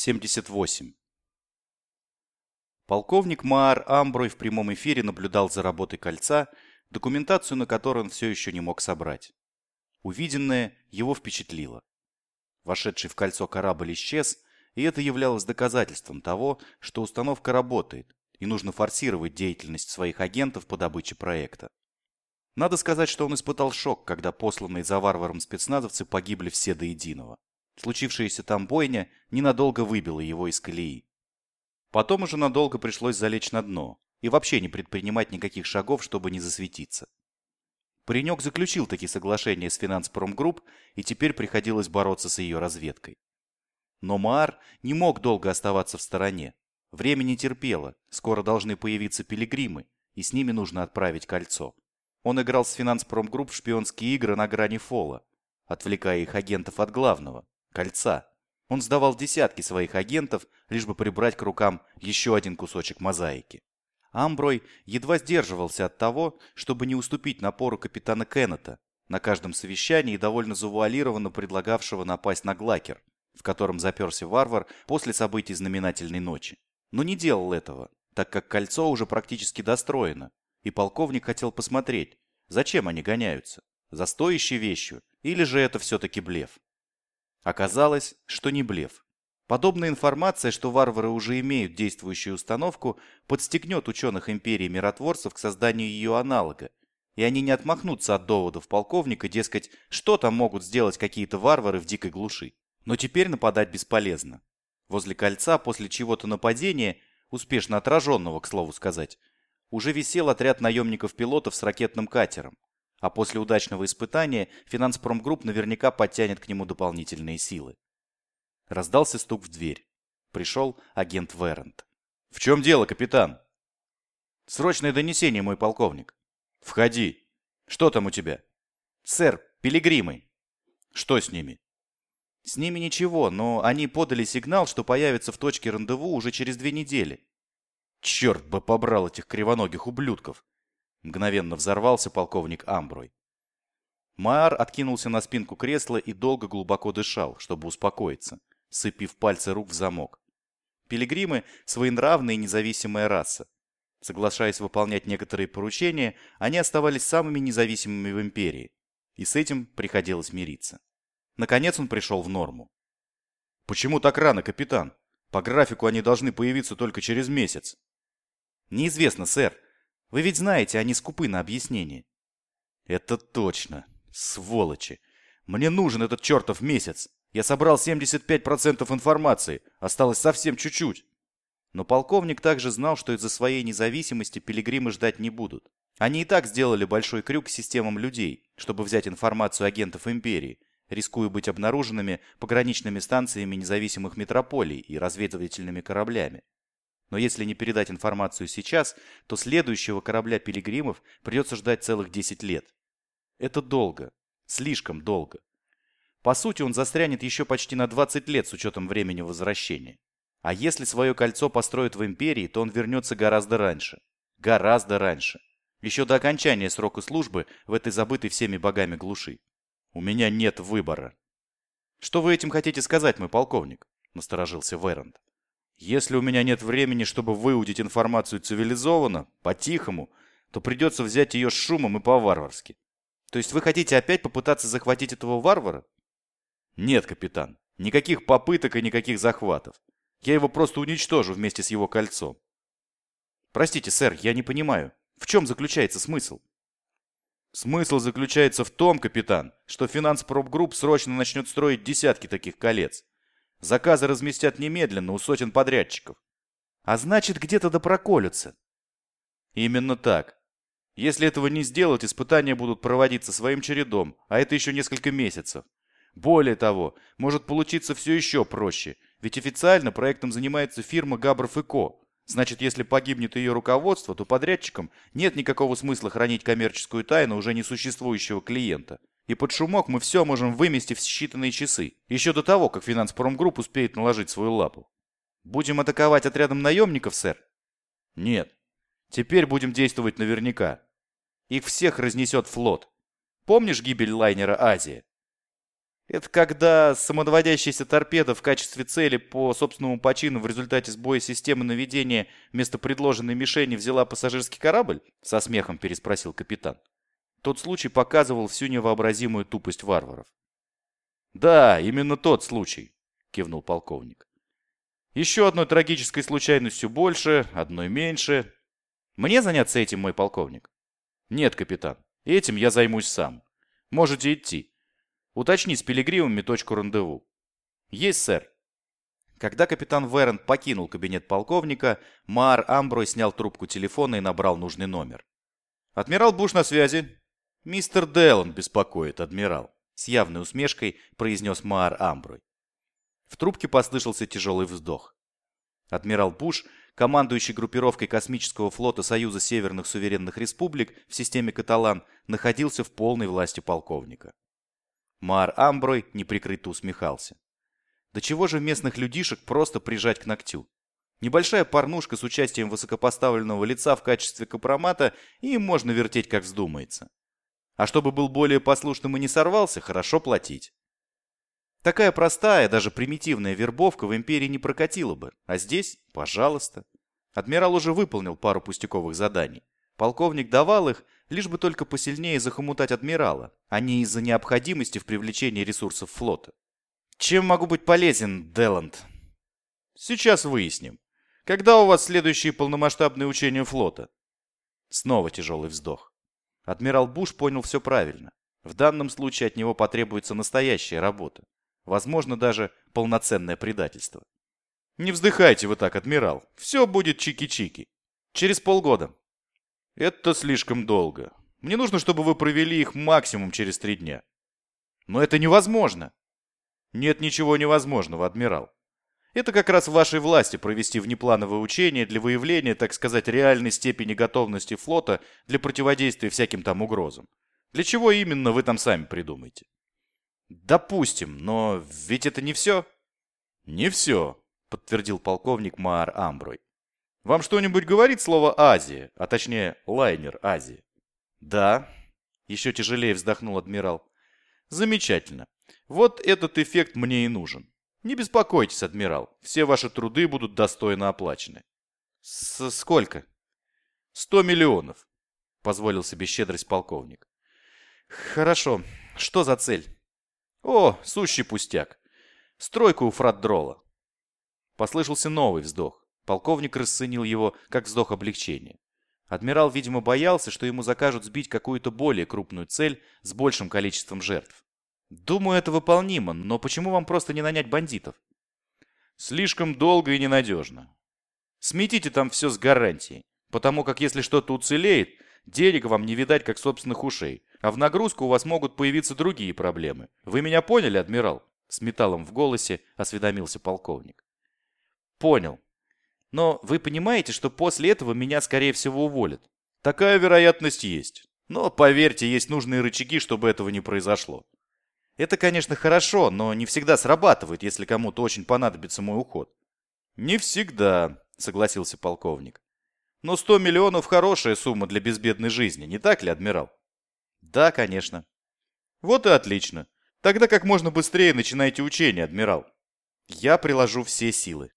78. Полковник Маар Амброй в прямом эфире наблюдал за работой кольца, документацию на которой он все еще не мог собрать. Увиденное его впечатлило. Вошедший в кольцо корабль исчез, и это являлось доказательством того, что установка работает, и нужно форсировать деятельность своих агентов по добыче проекта. Надо сказать, что он испытал шок, когда посланные за варваром спецназовцы погибли все до единого. Случившаяся там бойня ненадолго выбила его из колеи. Потом уже надолго пришлось залечь на дно и вообще не предпринимать никаких шагов, чтобы не засветиться. Паренек заключил такие соглашения с Финанспромгрупп, и теперь приходилось бороться с ее разведкой. Но Маар не мог долго оставаться в стороне. Время не терпело, скоро должны появиться пилигримы, и с ними нужно отправить кольцо. Он играл с Финанспромгрупп в шпионские игры на грани фола, отвлекая их агентов от главного – кольца. Он сдавал десятки своих агентов, лишь бы прибрать к рукам еще один кусочек мозаики. Амброй едва сдерживался от того, чтобы не уступить напору капитана Кеннета, на каждом совещании довольно завуалированно предлагавшего напасть на Глакер, в котором заперся варвар после событий знаменательной ночи. Но не делал этого, так как кольцо уже практически достроено, и полковник хотел посмотреть, зачем они гоняются, за стоящей вещью, или же это все-таки блеф. Оказалось, что не блеф. Подобная информация, что варвары уже имеют действующую установку, подстегнет ученых империи миротворцев к созданию ее аналога, и они не отмахнутся от доводов полковника, дескать, что там могут сделать какие-то варвары в дикой глуши. Но теперь нападать бесполезно. Возле кольца после чего-то нападения, успешно отраженного, к слову сказать, уже висел отряд наемников-пилотов с ракетным катером. А после удачного испытания Финанспромгрупп наверняка подтянет к нему дополнительные силы. Раздался стук в дверь. Пришел агент Верент. «В чем дело, капитан?» «Срочное донесение, мой полковник». «Входи. Что там у тебя?» «Сэр, пилигримы». «Что с ними?» «С ними ничего, но они подали сигнал, что появятся в точке рандеву уже через две недели». «Черт бы побрал этих кривоногих ублюдков!» Мгновенно взорвался полковник Амброй. Маар откинулся на спинку кресла и долго глубоко дышал, чтобы успокоиться, сыпив пальцы рук в замок. Пилигримы – своенравная и независимая раса. Соглашаясь выполнять некоторые поручения, они оставались самыми независимыми в империи, и с этим приходилось мириться. Наконец он пришел в норму. «Почему так рано, капитан? По графику они должны появиться только через месяц». «Неизвестно, сэр. Вы ведь знаете, они скупы на объяснение. Это точно. Сволочи. Мне нужен этот чертов месяц. Я собрал 75% информации. Осталось совсем чуть-чуть. Но полковник также знал, что из-за своей независимости пилигримы ждать не будут. Они и так сделали большой крюк к системам людей, чтобы взять информацию агентов Империи, рискуя быть обнаруженными пограничными станциями независимых метрополий и разведывательными кораблями. Но если не передать информацию сейчас, то следующего корабля пилигримов придется ждать целых 10 лет. Это долго. Слишком долго. По сути, он застрянет еще почти на 20 лет с учетом времени возвращения. А если свое кольцо построят в Империи, то он вернется гораздо раньше. Гораздо раньше. Еще до окончания срока службы в этой забытой всеми богами глуши. У меня нет выбора. Что вы этим хотите сказать, мой полковник? Насторожился Верант. Если у меня нет времени, чтобы выудить информацию цивилизованно, по-тихому, то придется взять ее с шумом и по-варварски. То есть вы хотите опять попытаться захватить этого варвара? Нет, капитан. Никаких попыток и никаких захватов. Я его просто уничтожу вместе с его кольцом. Простите, сэр, я не понимаю. В чем заключается смысл? Смысл заключается в том, капитан, что Финанспромгрупп срочно начнет строить десятки таких колец. Заказы разместят немедленно у сотен подрядчиков. А значит, где-то допроколются. Именно так. Если этого не сделать, испытания будут проводиться своим чередом, а это еще несколько месяцев. Более того, может получиться все еще проще, ведь официально проектом занимается фирма Габров и Ко. Значит, если погибнет ее руководство, то подрядчикам нет никакого смысла хранить коммерческую тайну уже несуществующего клиента. И под шумок мы все можем вымести в считанные часы, еще до того, как Финанспромгрупп успеет наложить свою лапу. Будем атаковать отрядом наемников, сэр? Нет. Теперь будем действовать наверняка. Их всех разнесет флот. Помнишь гибель лайнера «Азия»? Это когда самодоводящаяся торпеда в качестве цели по собственному почину в результате сбоя системы наведения вместо предложенной мишени взяла пассажирский корабль? Со смехом переспросил капитан. Тот случай показывал всю невообразимую тупость варваров. «Да, именно тот случай», — кивнул полковник. «Еще одной трагической случайностью больше, одной меньше. Мне заняться этим, мой полковник?» «Нет, капитан, этим я займусь сам. Можете идти. Уточни с пилигримами точку рандеву. Есть, сэр. Когда капитан Верен покинул кабинет полковника, Маар Амброй снял трубку телефона и набрал нужный номер. «Адмирал Буш на связи». «Мистер Деллан беспокоит, адмирал», — с явной усмешкой произнес Маар Амброй. В трубке послышался тяжелый вздох. Адмирал Буш, командующий группировкой космического флота Союза Северных Суверенных Республик в системе Каталан, находился в полной власти полковника. Мар Амброй неприкрыто усмехался. До чего же местных людишек просто прижать к ногтю? Небольшая порнушка с участием высокопоставленного лица в качестве компромата, и им можно вертеть как вздумается. А чтобы был более послушным и не сорвался, хорошо платить. Такая простая, даже примитивная вербовка в империи не прокатила бы. А здесь, пожалуйста. Адмирал уже выполнил пару пустяковых заданий. Полковник давал их, лишь бы только посильнее захомутать адмирала, а не из-за необходимости в привлечении ресурсов флота. Чем могу быть полезен, Деланд? Сейчас выясним. Когда у вас следующие полномасштабные учения флота? Снова тяжелый вздох. Адмирал Буш понял все правильно. В данном случае от него потребуется настоящая работа. Возможно, даже полноценное предательство. Не вздыхайте вы так, адмирал. Все будет чики-чики. Через полгода. Это слишком долго. Мне нужно, чтобы вы провели их максимум через три дня. Но это невозможно. Нет ничего невозможного, адмирал. Это как раз в вашей власти провести внеплановое учение для выявления, так сказать, реальной степени готовности флота для противодействия всяким там угрозам. Для чего именно вы там сами придумаете? Допустим, но ведь это не все. Не все, подтвердил полковник Маар Амброй. Вам что-нибудь говорит слово «Азия», а точнее «лайнер Азии»? Да. Еще тяжелее вздохнул адмирал. Замечательно. Вот этот эффект мне и нужен. Не беспокойтесь, адмирал. Все ваши труды будут достойно оплачены. С сколько? Сто миллионов, позволил себе щедрость полковник. Хорошо. Что за цель? О, сущий пустяк. Стройка у фратдрола. Послышался новый вздох. Полковник расценил его как вздох облегчения. Адмирал, видимо, боялся, что ему закажут сбить какую-то более крупную цель с большим количеством жертв. «Думаю, это выполнимо, но почему вам просто не нанять бандитов?» «Слишком долго и ненадежно. Сметите там все с гарантией, потому как если что-то уцелеет, денег вам не видать как собственных ушей, а в нагрузку у вас могут появиться другие проблемы. Вы меня поняли, адмирал?» С металлом в голосе осведомился полковник. «Понял», но вы понимаете, что после этого меня, скорее всего, уволят? Такая вероятность есть. Но, поверьте, есть нужные рычаги, чтобы этого не произошло. Это, конечно, хорошо, но не всегда срабатывает, если кому-то очень понадобится мой уход. Не всегда, согласился полковник. Но 100 миллионов хорошая сумма для безбедной жизни, не так ли, адмирал? Да, конечно. Вот и отлично. Тогда как можно быстрее начинайте учение, адмирал. Я приложу все силы.